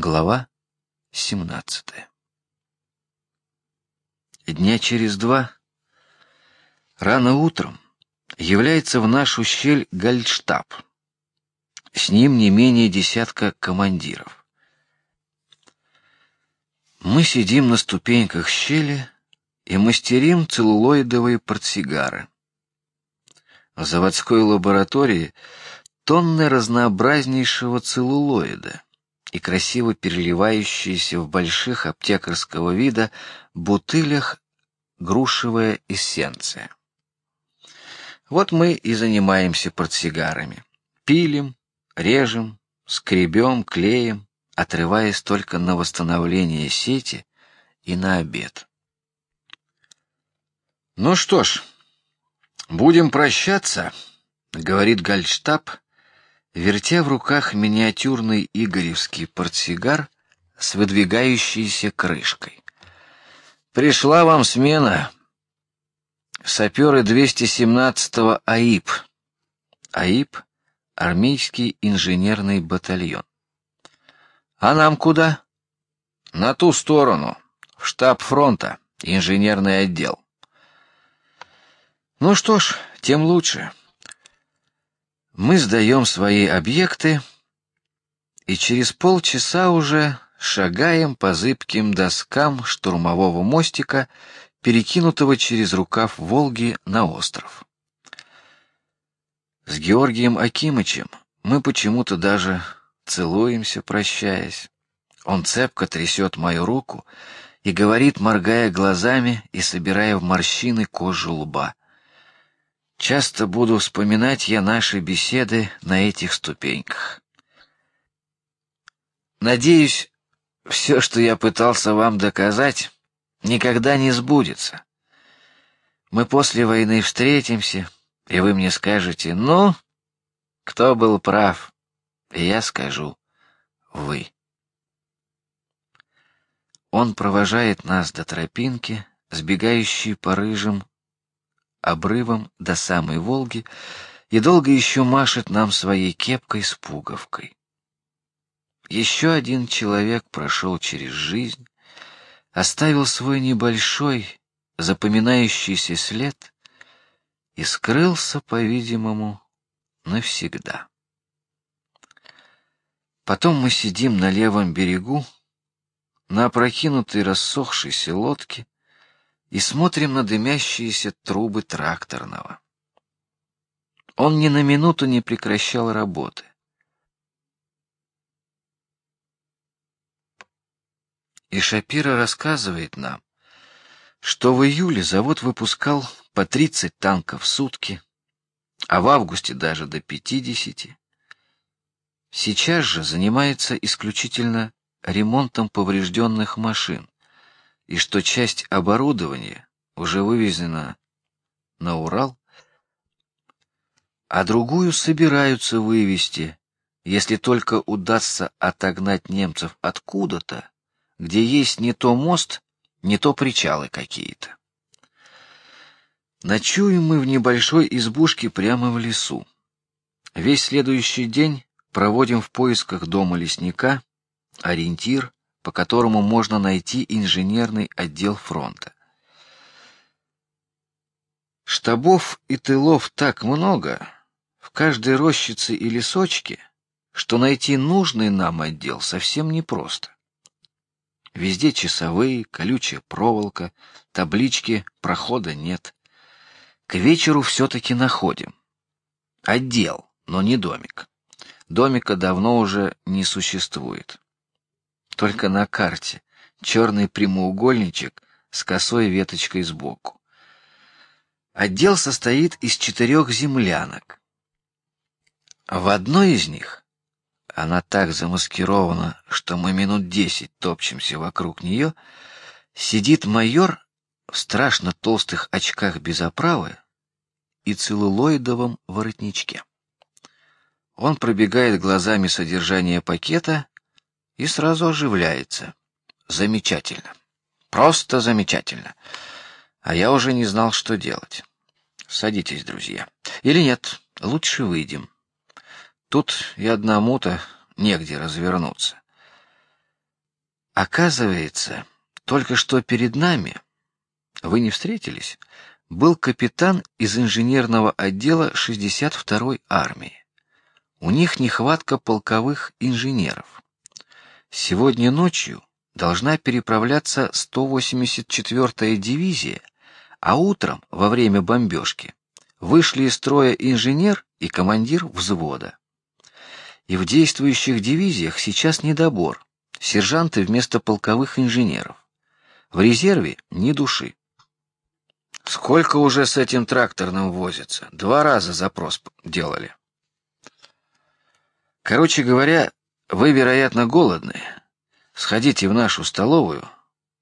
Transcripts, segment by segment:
Глава семнадцатая. Дня через два, рано утром, является в нашу щель гальштаб. С ним не менее десятка командиров. Мы сидим на ступеньках щели и мастерим целлулоидовые портсигары. В заводской лаборатории тонны разнообразнейшего целлулоида и красиво переливающиеся в больших аптекарского вида бутылях грушевая эссенция. Вот мы и занимаемся портсигарами, пилим, режем, скребем, клеим, отрываясь только на восстановление сети и на обед. Ну что ж, будем прощаться, говорит Гальштаб, вертя в руках миниатюрный игоревский портсигар с выдвигающейся крышкой. Пришла вам смена. Саперы 217-го АИП. АИП — армейский инженерный батальон. А нам куда? На ту сторону, в штаб фронта, инженерный отдел. Ну что ж, тем лучше. Мы сдаем свои объекты и через полчаса уже шагаем по зыбким доскам штурмового мостика, перекинутого через рукав Волги на остров. С Георгием Акимычем мы почему-то даже целуемся, прощаясь. Он цепко трясет мою руку и говорит, моргая глазами и собирая в морщины кожу лба: Часто буду вспоминать я наши беседы на этих ступеньках. Надеюсь, все, что я пытался вам доказать, никогда не сбудется. Мы после войны встретимся, и вы мне скажете, ну, кто был прав, и я скажу, вы. Он провожает нас до тропинки, сбегающей по рыжим обрывом до самой Волги, и долго еще машет нам своей кепкой с пуговкой. Еще один человек прошел через жизнь, оставил свой небольшой запоминающийся след и скрылся, по-видимому, навсегда. Потом мы сидим на левом берегу, на опрокинутой рассохшейся лодке, и смотрим на дымящиеся трубы тракторного. Он ни на минуту не прекращал работы. И Шапира рассказывает нам, что в июле завод выпускал по 30 танков в сутки, а в августе даже до 50. Сейчас же занимается исключительно ремонтом поврежденных машин, и что часть оборудования уже вывезена на Урал, а другую собираются вывести, если только удастся отогнать немцев откуда-то, где есть не то мост, не то причалы какие-то. Ночуем мы в небольшой избушке прямо в лесу. Весь следующий день проводим в поисках дома лесника, ориентир по которому можно найти инженерный отдел фронта. Штабов и тылов так много в каждой рощице и лесочке, что найти нужный нам отдел совсем непросто. Везде часовые, колючая проволока, таблички, прохода нет. К вечеру все-таки находим отдел, но не домик. Домика давно уже не существует только на карте черный прямоугольничек с косой веточкой сбоку. Отдел состоит из четырех землянок. В одной из них она так замаскирована, что мы минут десять топчемся вокруг нее. Сидит майор в страшно толстых очках без оправы и целлулоидовом воротничке. Он пробегает глазами содержание пакета и сразу оживляется. Замечательно, просто замечательно. А я уже не знал, что делать. Садитесь, друзья. Или нет, лучше выйдем. Тут и одному-то негде развернуться. Оказывается, только что перед нами, вы не встретились, был капитан из инженерного отдела 62-й армии. У них нехватка полковых инженеров. Сегодня ночью должна переправляться 184-я дивизия, а утром во время бомбежки вышли из строя инженер и командир взвода. И в действующих дивизиях сейчас недобор. Сержанты вместо полковых инженеров. В резерве ни души. Сколько уже с этим тракторным возится? Два раза запрос делали. Короче говоря, вы, вероятно, голодны. Сходите в нашу столовую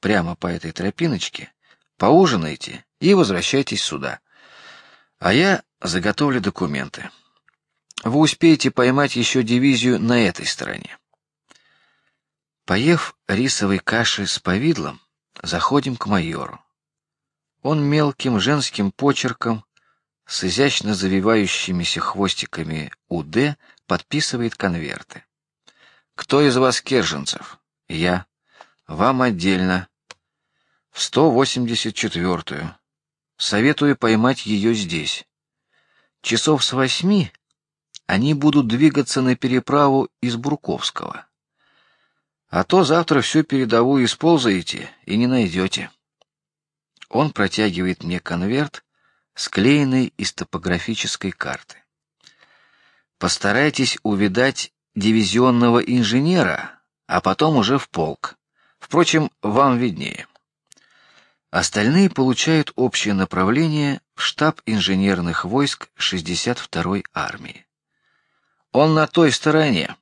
прямо по этой тропиночке, поужинайте и возвращайтесь сюда. А я заготовлю документы. Вы успеете поймать еще дивизию на этой стороне. Поев рисовой каши с повидлом, заходим к майору. Он мелким женским почерком с изящно завивающимися хвостиками УД подписывает конверты. Кто из вас керженцев? Я. Вам отдельно. В сто восемьдесят четвертую. Советую поймать ее здесь. Часов с восьми они будут двигаться на переправу из Бурковского. А то завтра всю передовую исползаете и не найдете. Он протягивает мне конверт, склеенный из топографической карты. Постарайтесь увидать дивизионного инженера, а потом уже в полк. Впрочем, вам виднее. Остальные получают общее направление в штаб инженерных войск 62-й армии. Он на той стороне.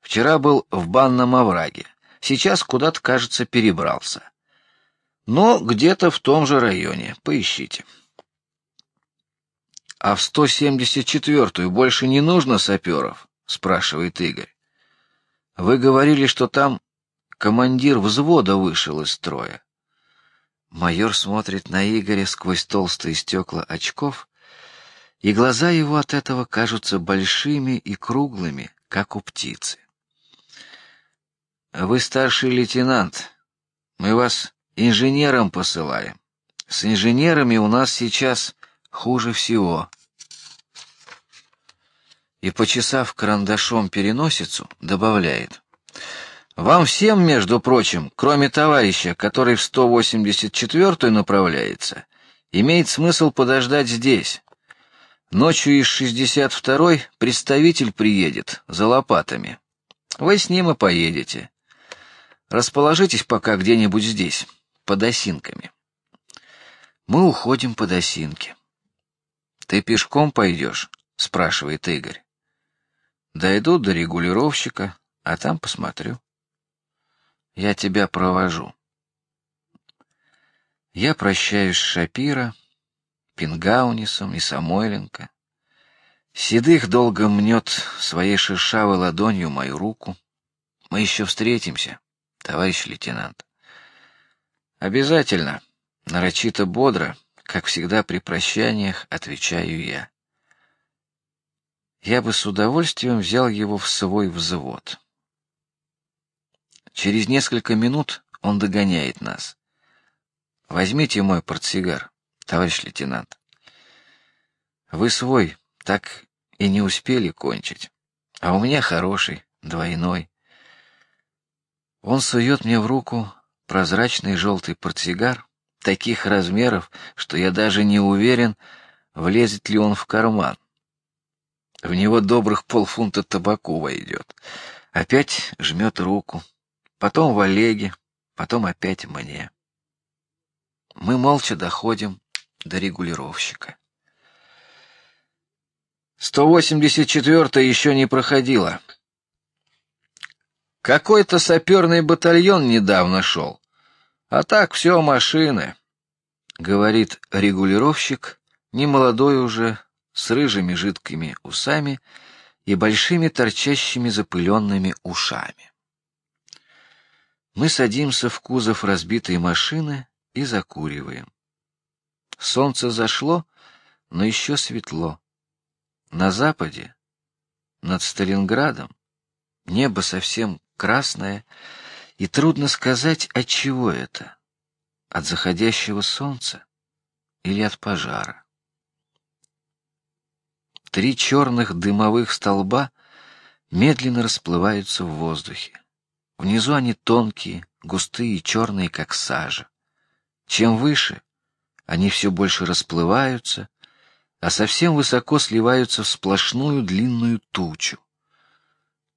Вчера был в банном овраге, сейчас куда-то, кажется, перебрался. Но где-то в том же районе. Поищите. А в 174-ю больше не нужно саперов? Спрашивает Игорь. Вы говорили, что там командир взвода вышел из строя. Майор смотрит на Игоря сквозь толстые стекла очков, и глаза его от этого кажутся большими и круглыми, как у птицы. Вы старший лейтенант. Мы вас инженером посылаем. С инженерами у нас сейчас хуже всего. И почесав карандашом переносицу, добавляет: вам всем, между прочим, кроме товарища, который в 184-ю направляется, имеет смысл подождать здесь. Ночью из 62-й представитель приедет за лопатами. Вы с ним и поедете. Расположитесь пока где-нибудь здесь под осинками. Мы уходим под осинки. Ты пешком пойдешь? спрашивает Игорь. Дойду до регулировщика, а там посмотрю. Я тебя провожу. Я прощаюсь с Шапира, Пингаунисом и Самойленко. Седых долго мнет своей шершавой ладонью мою руку. Мы еще встретимся, товарищ лейтенант. Обязательно, нарочито бодро, как всегда при прощаниях, отвечаю я. Я бы с удовольствием взял его в свой взвод. Через несколько минут он догоняет нас. Возьмите мой портсигар, товарищ лейтенант. Вы свой так и не успели кончить, а у меня хороший двойной. Он сует мне в руку прозрачный желтый портсигар таких размеров, что я даже не уверен, влезет ли он в карман. В него добрых полфунта табаку войдет. Опять жмет руку, потом в Олеге, потом опять мне. Мы молча доходим до регулировщика. 184-я еще не проходила. Какой-то саперный батальон недавно шел. А так все машины, говорит регулировщик, не молодой уже, с рыжими жидкими усами и большими торчащими запыленными ушами. Мы садимся в кузов разбитой машины и закуриваем. Солнце зашло, но еще светло. На западе, над Сталинградом, небо совсем красное, И трудно сказать, от чего это: от заходящего солнца или от пожара. Три черных дымовых столба медленно расплываются в воздухе. Внизу они тонкие, густые черные, как сажа. Чем выше, они все больше расплываются, а совсем высоко сливаются в сплошную длинную тучу.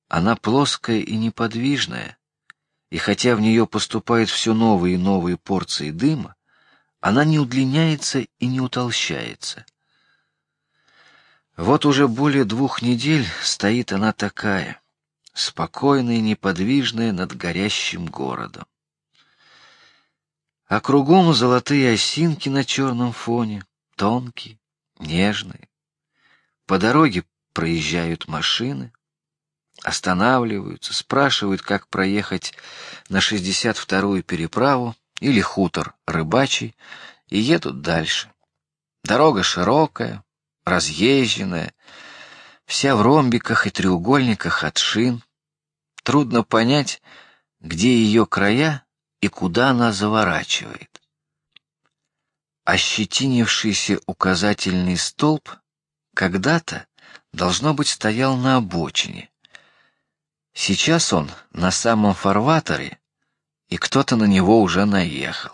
Она плоская и неподвижная, и хотя в нее поступают все новые и новые порции дыма, она не удлиняется и не утолщается. Вот уже более двух недель стоит она такая, спокойная и неподвижная над горящим городом. А кругом золотые осинки на черном фоне, тонкие, нежные. По дороге проезжают машины, останавливаются, спрашивают, как проехать на шестьдесят вторую переправу или хутор рыбачий, и едут дальше. Дорога широкая, разъезженная, вся в ромбиках и треугольниках от шин. Трудно понять, где ее края и куда она заворачивает. Ощетинившийся указательный столб когда-то должно быть стоял на обочине. Сейчас он на самом фарватере, и кто-то на него уже наехал.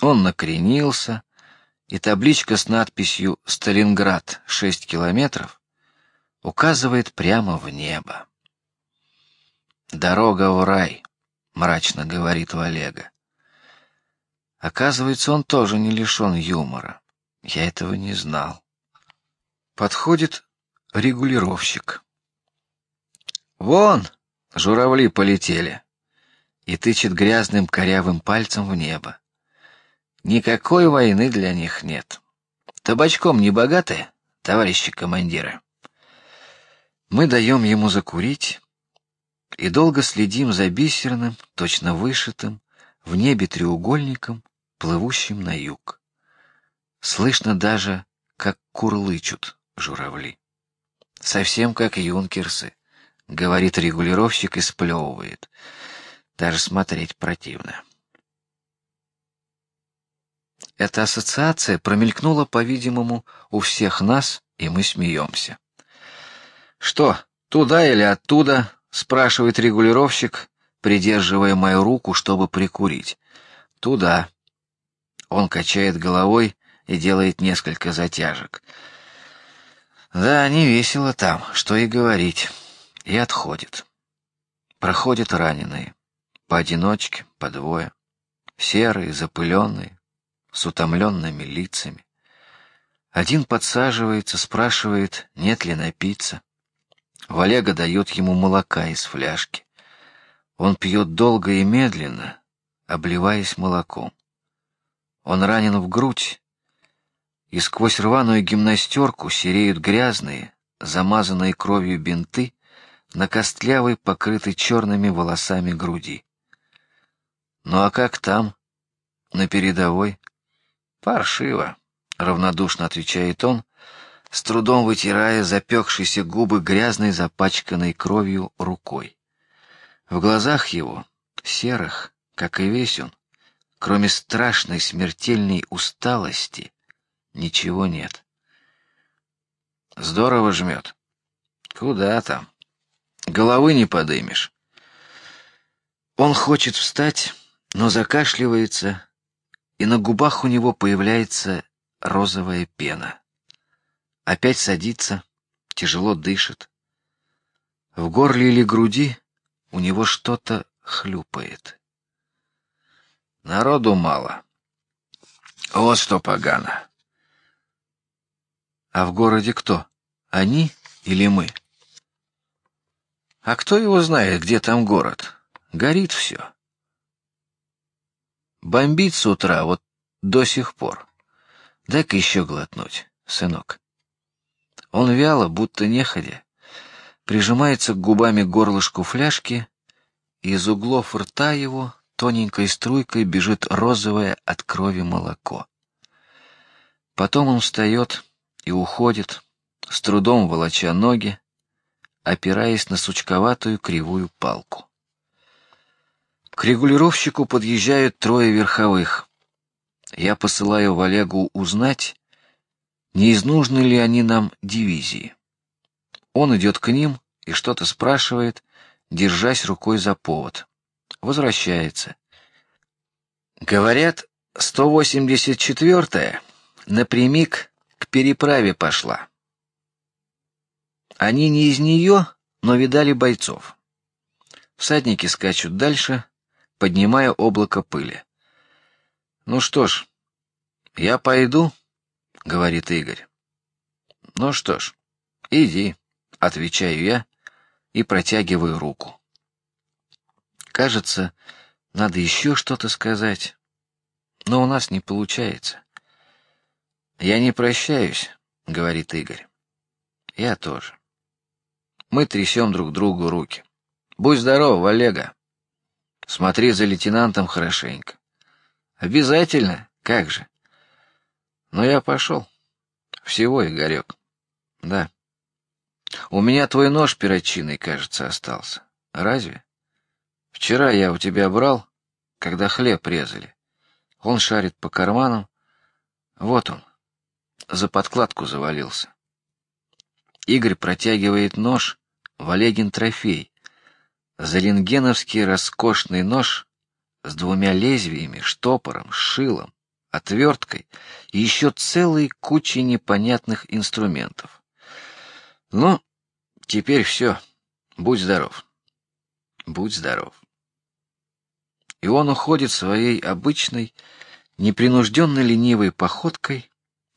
Он накренился, и табличка с надписью "Сталинград 6 километров" указывает прямо в небо. Дорога в рай мрачно говорит Валега. Оказывается, он тоже не лишен юмора. Я этого не знал. Подходит регулировщик. Вон журавли полетели и тычет грязным корявым пальцем в небо. Никакой войны для них нет. Табачком не богаты, товарищи командиры. Мы даем ему закурить, и долго следим за бисерным, точно вышитым в небе треугольником, плывущим на юг. Слышно даже, как курлычут журавли, совсем как юнкерсы, говорит регулировщик и сплевывает. Даже смотреть противно. Эта ассоциация промелькнула, по-видимому, у всех нас, и мы смеемся. Что, туда или оттуда? спрашивает регулировщик, придерживая мою руку, чтобы прикурить. Туда. Он качает головой и делает несколько затяжек. Да, не весело там, что и говорить. И отходит. Проходят раненые, поодиночке, по двое, серые, запыленные, с утомленными лицами. Один подсаживается, спрашивает, нет ли напиться. Валега дает ему молока из фляжки. Он пьет долго и медленно, обливаясь молоком. Он ранен в грудь, и сквозь рваную гимнастерку сереют грязные, замазанные кровью бинты на костлявой, покрытой черными волосами груди. Ну а как там, на передовой? Паршиво, равнодушно отвечает он, с трудом вытирая запекшиеся губы грязной, запачканной кровью рукой. В глазах его, серых, как и весь он, кроме страшной смертельной усталости, ничего нет. Здорово жмет. Куда там? Головы не подымешь. Он хочет встать, но закашливается, и на губах у него появляется розовая пена. Опять садится, тяжело дышит. В горле или груди у него что-то хлюпает. Народу мало. Вот что погано. А в городе кто? Они или мы? А кто его знает, где там город? Горит все. Бомбит с утра, вот до сих пор. Дай-ка еще глотнуть, сынок. Он вяло, будто неходя, прижимается губами к горлышку фляжки, и из углов рта его тоненькой струйкой бежит розовое от крови молоко. Потом он встает и уходит, с трудом волоча ноги, опираясь на сучковатую кривую палку. К регулировщику подъезжают трое верховых. Я посылаю Валегу узнать, не из нужны ли они нам дивизии. Он идет к ним и что-то спрашивает, держась рукой за повод. Возвращается. Говорят, 184-я напрямик к переправе пошла. Они не из нее, но видали бойцов. Всадники скачут дальше, поднимая облако пыли. Ну что ж, я пойду, говорит Игорь. Ну что ж, иди, отвечаю я и протягиваю руку. Кажется, надо еще что-то сказать, но у нас не получается. Я не прощаюсь, говорит Игорь. Я тоже. Мы трясем друг другу руки. Будь здоров, Олега. Смотри за лейтенантом хорошенько. Обязательно, как же. Но я пошел. Всего, Игорек. Да. У меня твой нож перочинный, кажется, остался. Разве? Вчера я у тебя брал, когда хлеб резали. Он шарит по карманам. Вот он. За подкладку завалился. Игорь протягивает нож, Валегин трофей. Заленгеновский роскошный нож с двумя лезвиями, штопором, шилом, отверткой и еще целой кучей непонятных инструментов. Ну, теперь все. Будь здоров. Будь здоров. И он уходит своей обычной, непринужденно ленивой походкой,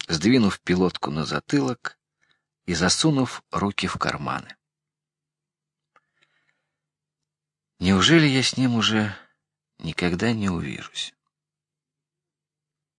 сдвинув пилотку на затылок и засунув руки в карманы. Неужели я с ним уже никогда не увижусь?